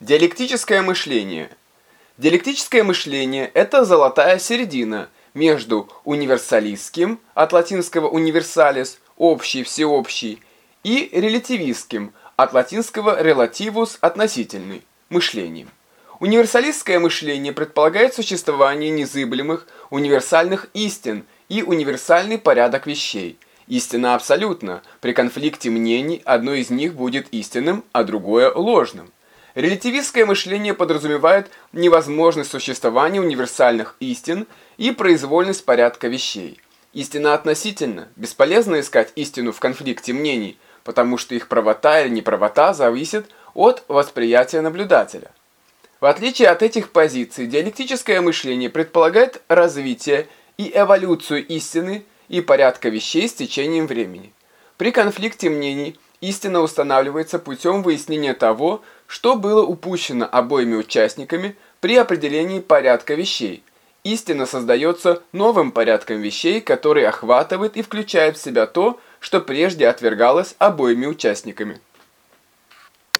Диалектическое мышление. Диалектическое мышление – это золотая середина между универсалистским, от латинского universalis – общий, всеобщий, и релятивистским, от латинского relativus – относительный, мышлением. Универсалистское мышление предполагает существование незыблемых универсальных истин и универсальный порядок вещей. Истина абсолютна. При конфликте мнений одно из них будет истинным, а другое – ложным. Релятивистское мышление подразумевает невозможность существования универсальных истин и произвольность порядка вещей. Истина относительно. Бесполезно искать истину в конфликте мнений, потому что их правота или неправота зависит от восприятия наблюдателя. В отличие от этих позиций, диалектическое мышление предполагает развитие и эволюцию истины и порядка вещей с течением времени. При конфликте мнений истина устанавливается путем выяснения того, что было упущено обоими участниками при определении порядка вещей. Истина создается новым порядком вещей, который охватывает и включает в себя то, что прежде отвергалось обоими участниками.